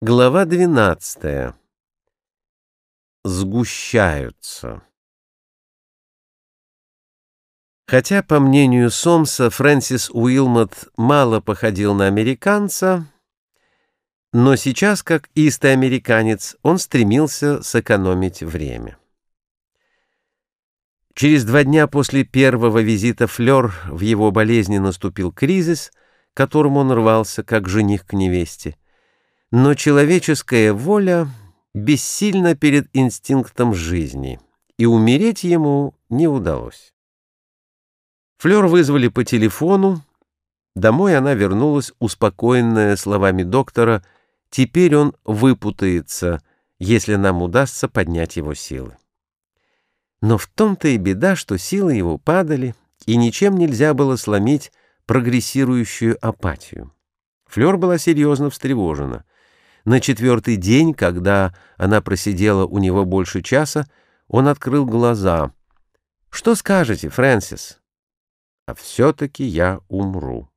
Глава 12. Сгущаются. Хотя, по мнению Сомса, Фрэнсис Уилмот мало походил на американца, но сейчас, как истый американец, он стремился сэкономить время. Через два дня после первого визита Флёр в его болезни наступил кризис, которым он рвался, как жених к невесте. Но человеческая воля бессильна перед инстинктом жизни, и умереть ему не удалось. Флёр вызвали по телефону. Домой она вернулась, успокоенная словами доктора, «Теперь он выпутается, если нам удастся поднять его силы». Но в том-то и беда, что силы его падали, и ничем нельзя было сломить прогрессирующую апатию. Флёр была серьезно встревожена — на четвертый день, когда она просидела у него больше часа, он открыл глаза. «Что скажете, Фрэнсис?» «А все-таки я умру».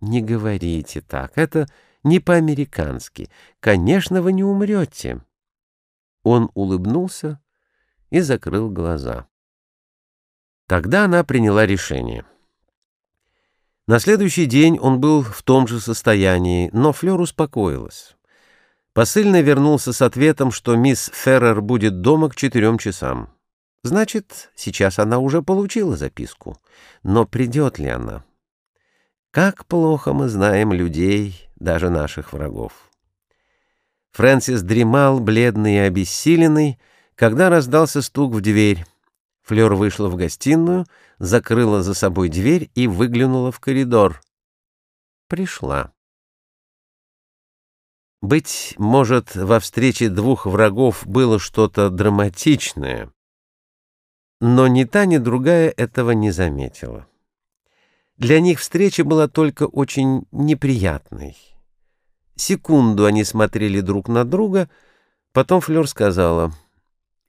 «Не говорите так, это не по-американски. Конечно, вы не умрете». Он улыбнулся и закрыл глаза. Тогда она приняла решение. На следующий день он был в том же состоянии, но Флёр успокоилась. Посыльный вернулся с ответом, что мисс Феррер будет дома к четырем часам. Значит, сейчас она уже получила записку. Но придет ли она? Как плохо мы знаем людей, даже наших врагов. Фрэнсис дремал, бледный и обессиленный, когда раздался стук в дверь. Флёр вышла в гостиную, закрыла за собой дверь и выглянула в коридор. Пришла. Быть может, во встрече двух врагов было что-то драматичное, но ни та, ни другая этого не заметила. Для них встреча была только очень неприятной. Секунду они смотрели друг на друга, потом Флёр сказала,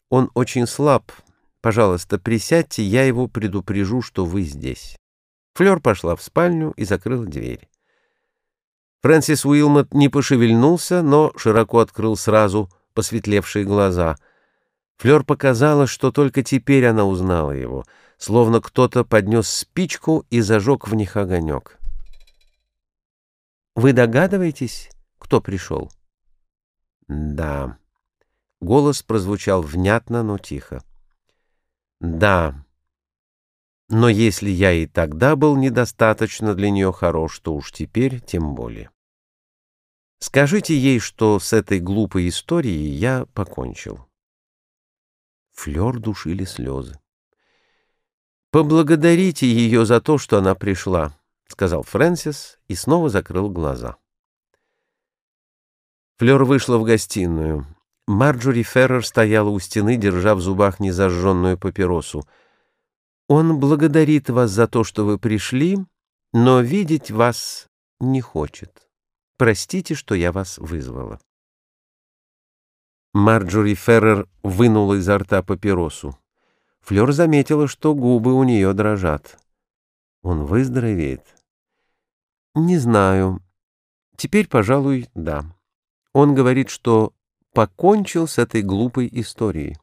«Он очень слаб. Пожалуйста, присядьте, я его предупрежу, что вы здесь». Флёр пошла в спальню и закрыла дверь. Фрэнсис Уилмот не пошевельнулся, но широко открыл сразу посветлевшие глаза. Флёр показала, что только теперь она узнала его, словно кто-то поднес спичку и зажег в них огонек. «Вы догадываетесь, кто пришел?» «Да». Голос прозвучал внятно, но тихо. «Да». Но если я и тогда был недостаточно для нее хорош, то уж теперь тем более. Скажите ей, что с этой глупой историей я покончил. Флёр душили слезы. «Поблагодарите ее за то, что она пришла», — сказал Фрэнсис и снова закрыл глаза. Флёр вышла в гостиную. Марджори Феррер стояла у стены, держа в зубах незажженную папиросу — он благодарит вас за то, что вы пришли, но видеть вас не хочет. Простите, что я вас вызвала. Марджори Феррер вынула изо рта папиросу. Флёр заметила, что губы у нее дрожат. Он выздоровеет? Не знаю. Теперь, пожалуй, да. Он говорит, что покончил с этой глупой историей.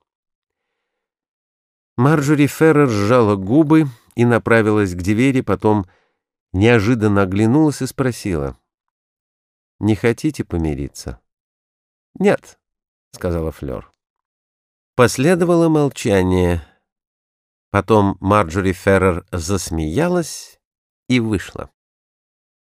Марджори Феррер сжала губы и направилась к двери, потом неожиданно оглянулась и спросила. «Не хотите помириться?» «Нет», — сказала Флёр. Последовало молчание. Потом Марджори Феррер засмеялась и вышла.